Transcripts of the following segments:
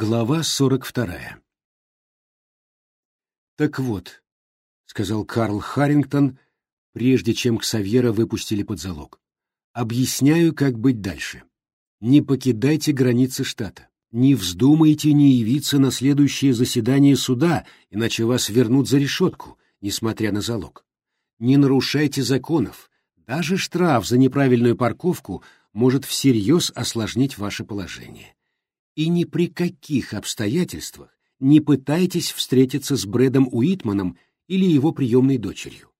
Глава сорок вторая «Так вот», — сказал Карл Харрингтон, прежде чем Ксавьера выпустили под залог, — «объясняю, как быть дальше. Не покидайте границы штата. Не вздумайте не явиться на следующее заседание суда, иначе вас вернут за решетку, несмотря на залог. Не нарушайте законов. Даже штраф за неправильную парковку может всерьез осложнить ваше положение. И ни при каких обстоятельствах не пытайтесь встретиться с Брэдом Уитманом или его приемной дочерью.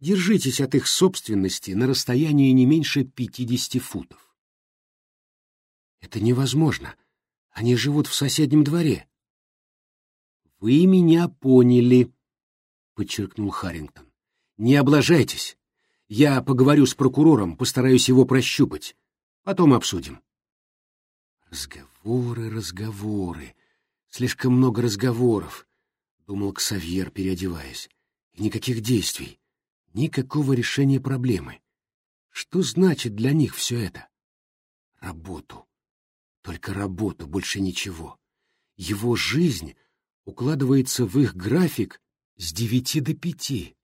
Держитесь от их собственности на расстоянии не меньше 50 футов. Это невозможно. Они живут в соседнем дворе. Вы меня поняли, подчеркнул Харрингтон. Не облажайтесь. Я поговорю с прокурором, постараюсь его прощупать. Потом обсудим. Разговоры, разговоры. Слишком много разговоров, думал Ксавьер, переодеваясь. И никаких действий, никакого решения проблемы. Что значит для них все это? Работу. Только работу, больше ничего. Его жизнь укладывается в их график с девяти до пяти.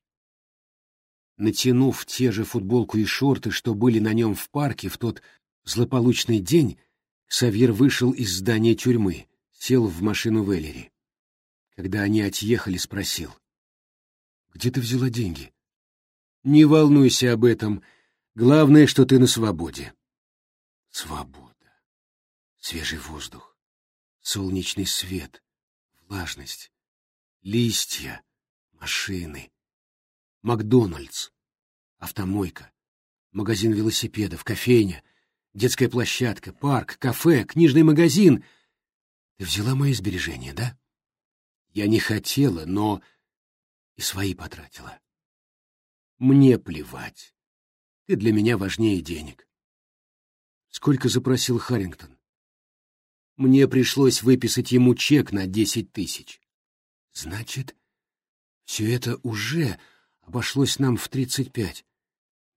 Натянув те же футболку и шорты, что были на нем в парке в тот злополучный день, Савьер вышел из здания тюрьмы, сел в машину Веллери. Когда они отъехали, спросил. «Где ты взяла деньги?» «Не волнуйся об этом. Главное, что ты на свободе». «Свобода. Свежий воздух, солнечный свет, влажность, листья, машины, Макдональдс, автомойка, магазин велосипедов, кофейня, детская площадка, парк, кафе, книжный магазин. Ты взяла мои сбережения, да? Я не хотела, но и свои потратила. Мне плевать. Ты для меня важнее денег. Сколько запросил Харрингтон? Мне пришлось выписать ему чек на десять тысяч. Значит, все это уже обошлось нам в тридцать пять.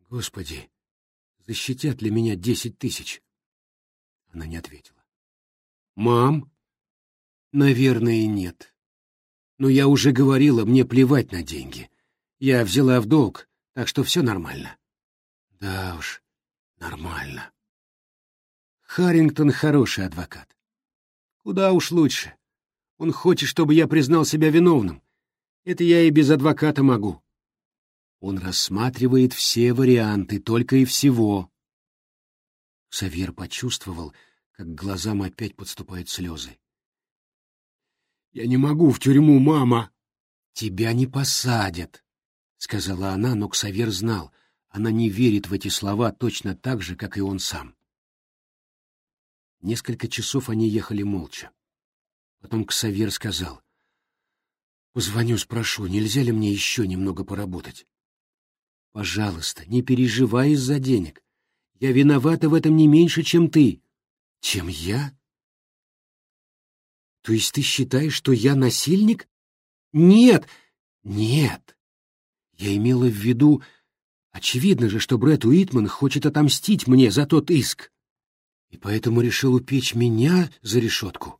Господи, защитят ли меня десять тысяч? Она не ответила. Мам? Наверное, нет. Но я уже говорила, мне плевать на деньги. Я взяла в долг, так что все нормально. Да уж, нормально. Харрингтон хороший адвокат. Куда уж лучше. Он хочет, чтобы я признал себя виновным. Это я и без адвоката могу. Он рассматривает все варианты, только и всего. Савьер почувствовал, как глазам опять подступают слезы. «Я не могу в тюрьму, мама!» «Тебя не посадят», — сказала она, но Ксавер знал, она не верит в эти слова точно так же, как и он сам. Несколько часов они ехали молча. Потом Ксавьер сказал, «Позвоню, спрошу, нельзя ли мне еще немного поработать?» «Пожалуйста, не переживай из-за денег. Я виновата в этом не меньше, чем ты». «Чем я?» «То есть ты считаешь, что я насильник?» «Нет, нет. Я имела в виду... Очевидно же, что Брэд Уитман хочет отомстить мне за тот иск и поэтому решил упечь меня за решетку.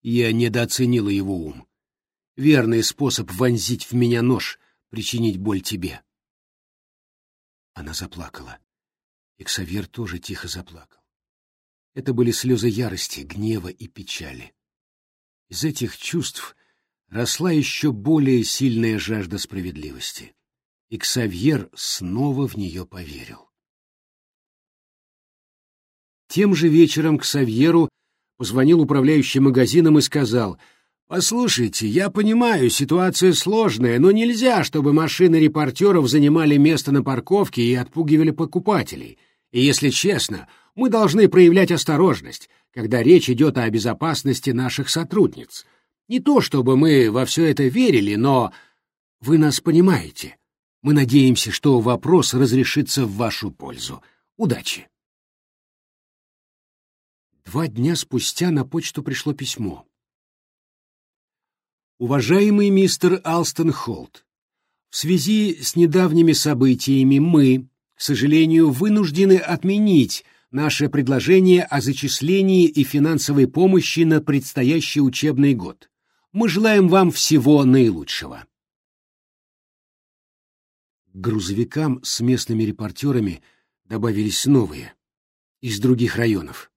Я недооценила его ум. Верный способ вонзить в меня нож, причинить боль тебе. Она заплакала. Иксавер тоже тихо заплакал. Это были слезы ярости, гнева и печали. Из этих чувств росла еще более сильная жажда справедливости. Иксавьер снова в нее поверил. Тем же вечером к Савьеру позвонил управляющий магазином и сказал, «Послушайте, я понимаю, ситуация сложная, но нельзя, чтобы машины репортеров занимали место на парковке и отпугивали покупателей. И если честно, мы должны проявлять осторожность, когда речь идет о безопасности наших сотрудниц. Не то чтобы мы во все это верили, но вы нас понимаете. Мы надеемся, что вопрос разрешится в вашу пользу. Удачи!» Два дня спустя на почту пришло письмо. Уважаемый мистер Алстон Холт, в связи с недавними событиями мы, к сожалению, вынуждены отменить наше предложение о зачислении и финансовой помощи на предстоящий учебный год. Мы желаем вам всего наилучшего. К грузовикам с местными репортерами добавились новые, из других районов.